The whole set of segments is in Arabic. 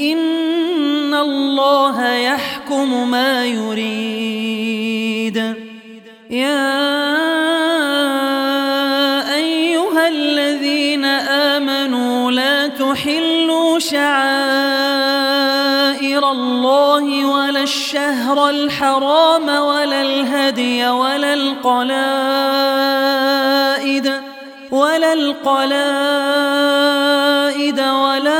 ان الله يحكم ما يريد يا ايها الذين آمنوا لا تحلوا شعائر الله ولا الشهر الحرام ولا الهدي ولا القلائد ولا القلائد ولا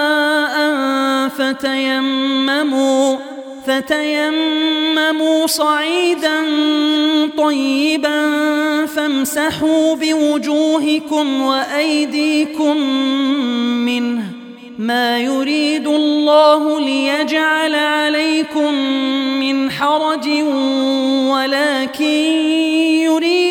فتيمموا فتيمموا صعيدا طيبا فامسحوا بوجوهكم وأيديكم منه. ما يريد الله ليجعل عليكم من حرج ولكن يريد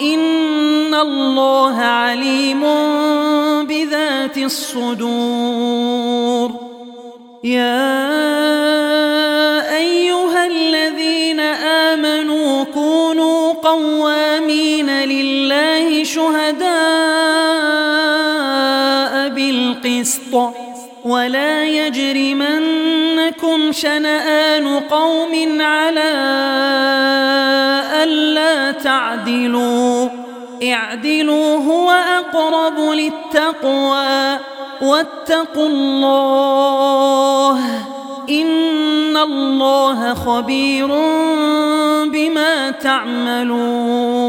ان الله عليم بذات الصدور يا ايها الذين امنوا كونوا قوامين لله شهداء بالقسط ولا يجرمنكم شنآن قوم على ألا تعدلوا اعدلوا هو أقرب للتقوى واتقوا الله إن الله خبير بما تعملون.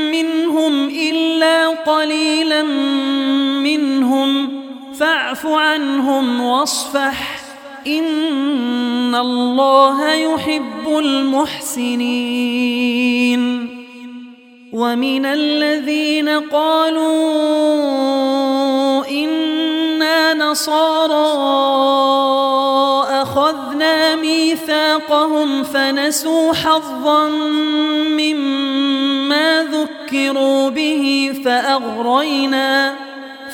منهم إلا قليلا منهم. فاعف عنهم واصفح. إن الله يحب المحسنين. ومن الذين قالوا إنا نصارى أخذنا ميثاقهم فنسوا حظا مما ذكروا. سكروا به فأغرينا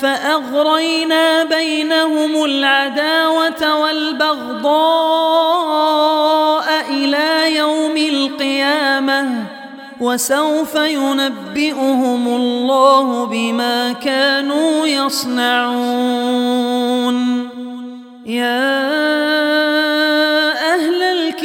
فأغرينا بينهم العداوة والبغضاء إلى يوم القيامة وسوف ينبئهم الله بما كانوا يصنعون يا أهل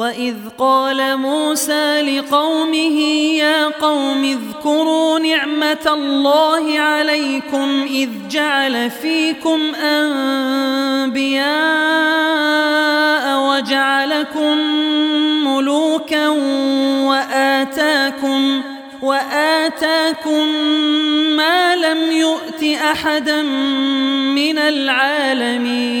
وَإِذْ قَالَ مُوسَى لِقَوْمِهِ يَا قَوْمِ اذْكُرُوا نِعْمَةَ اللَّهِ عَلَيْكُمْ إِذْ جَعَلَ فِيكُمْ أَنْبِيَاءَ وَجَعَلَكُمْ مُلُوكًا وَآتَاكُمْ وَآتَاكُمْ مَا لَمْ يُؤْتِ أَحَدًا مِنَ الْعَالَمِينَ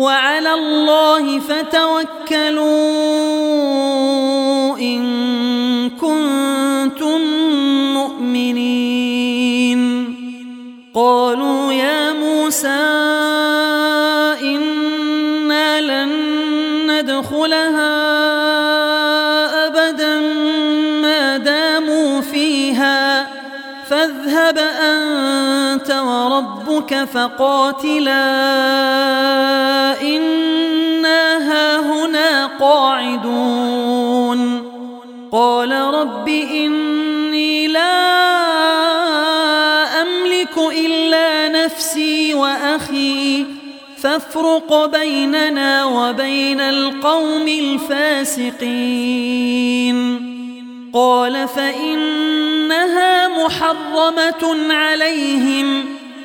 وعلى الله فتوكلوا إن كنتم مؤمنين. قالوا يا موسى ربك فقاتلا إنا هاهنا قاعدون. قال رب إني لا أملك إلا نفسي وأخي. فافرق بيننا وبين القوم الفاسقين. قال فإنها محرمة عليهم.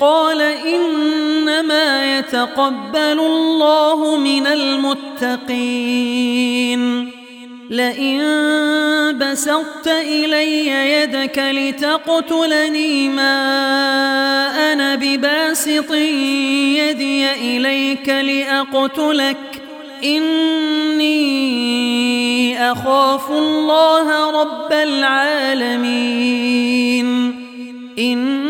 قال إنما يتقبل الله من المتقين. لئن بسطت إلي يدك لتقتلني ما أنا بباسط يدي إليك لأقتلك. إني أخاف الله رب العالمين. إن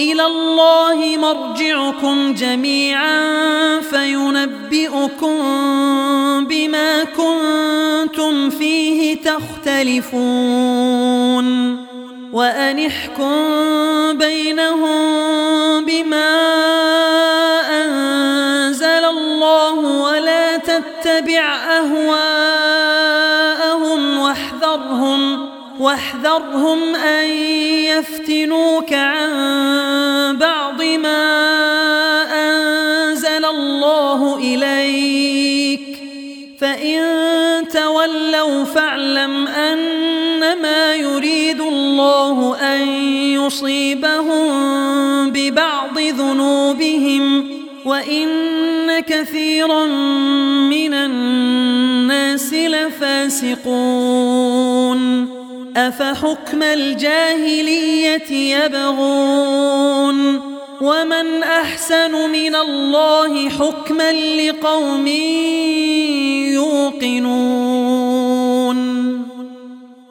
إلى الله مرجعكم جميعا فينبئكم بما كنتم فيه تختلفون وانحكم بينهم بما انزل الله ولا تتبع اهواءهم واحذرهم واحذرهم ان يفتنوك عن واعلم أنما يريد الله أن يصيبهم ببعض ذنوبهم وإن كثيرا من الناس لفاسقون أفحكم الجاهلية يبغون ومن أحسن من الله حكما لقوم يوقنون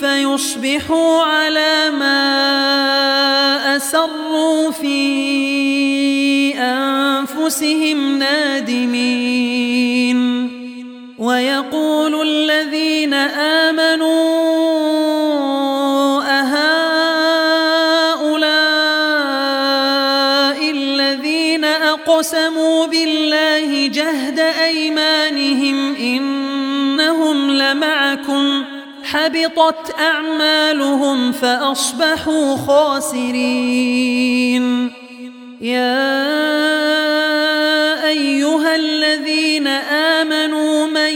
فيصبحوا على ما أسروا في أنفسهم نادمين. ويقول الذين آمنوا أهؤلاء الذين أقسموا حبطت أعمالهم فأصبحوا خاسرين. يا أيها الذين آمنوا من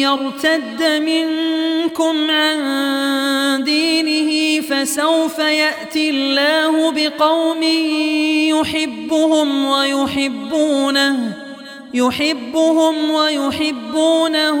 يرتد منكم عن دينه فسوف يأتي الله بقوم يحبهم ويحبونه يحبهم ويحبونه.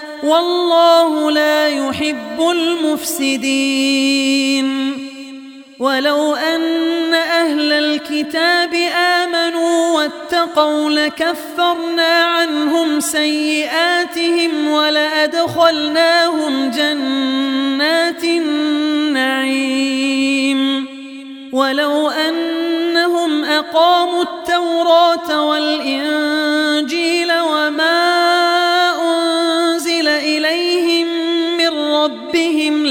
والله لا يحب المفسدين. ولو أن أهل الكتاب آمنوا واتقوا لكفرنا عنهم سيئاتهم ولأدخلناهم جنات النعيم. ولو أنهم أقاموا التوراة والإنجيل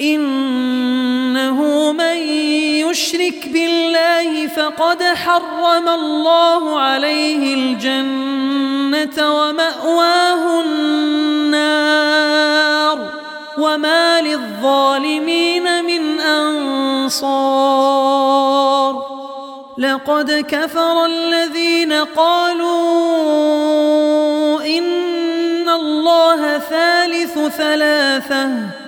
إنه من يشرك بالله فقد حرم الله عليه الجنة ومأواه النار وما للظالمين من أنصار. لقد كفر الذين قالوا إن الله ثالث ثلاثة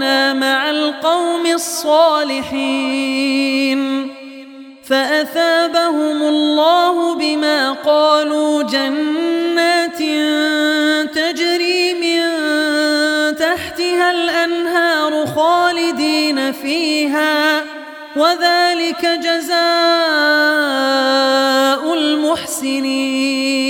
وتوفنا مع القوم الصالحين فأثابهم الله بما قالوا جنات تجري من تحتها الأنهار خالدين فيها وذلك جزاء المحسنين.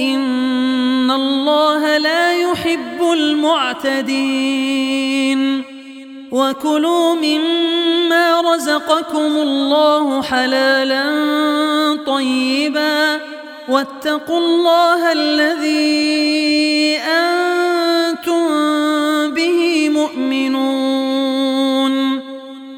ان الله لا يحب المعتدين وَكُلُوا مِمَّا رَزَقَكُمُ اللَّهُ حَلَالًا طَيِّبًا وَاتَّقُوا اللَّهَ الَّذِي أَنْتُمْ بِهِ مُؤْمِنُونَ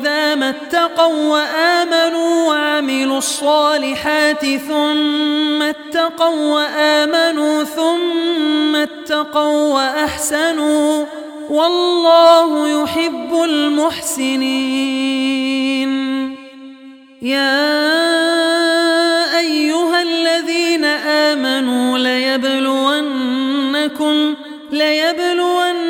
اذا ما اتقوا وامنوا وعملوا الصالحات ثم اتقوا وامنوا ثم اتقوا واحسنوا والله يحب المحسنين يا ايها الذين امنوا ليبلونكم ليبلونكم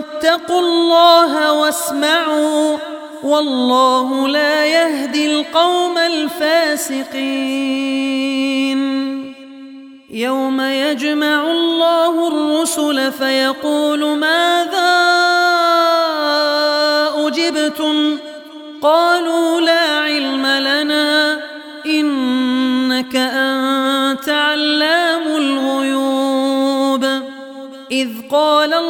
واتقوا الله واسمعوا والله لا يهدي القوم الفاسقين. يوم يجمع الله الرسل فيقول ماذا أجبتم؟ قالوا لا علم لنا إنك أنت علام الغيوب. إذ قال الله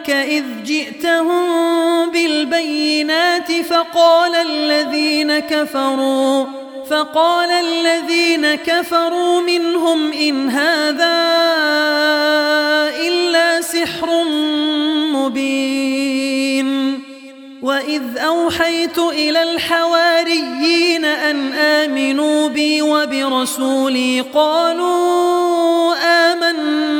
ربك إذ جئتهم بالبينات فقال الذين كفروا فقال الذين كفروا منهم إن هذا إلا سحر مبين. وإذ أوحيت إلى الحواريين أن آمنوا بي وبرسولي قالوا آمنا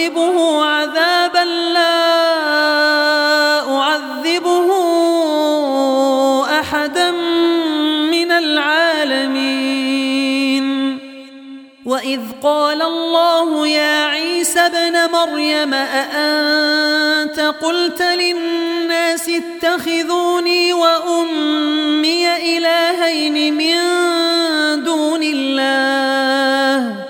أعذبه عذابا لا أعذبه أحدا من العالمين. وإذ قال الله يا عيسى ابن مريم أأنت قلت للناس اتخذوني وأمي إلهين من دون الله؟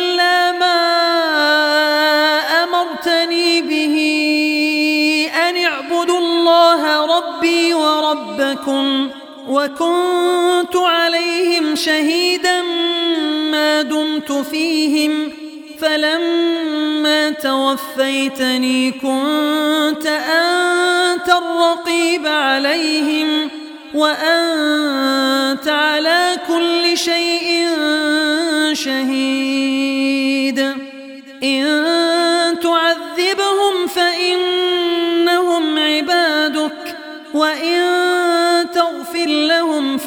ربي وربكم وكنت عليهم شهيدا ما دمت فيهم فلما توفيتني كنت أنت الرقيب عليهم وأنت على كل شيء شهيد إن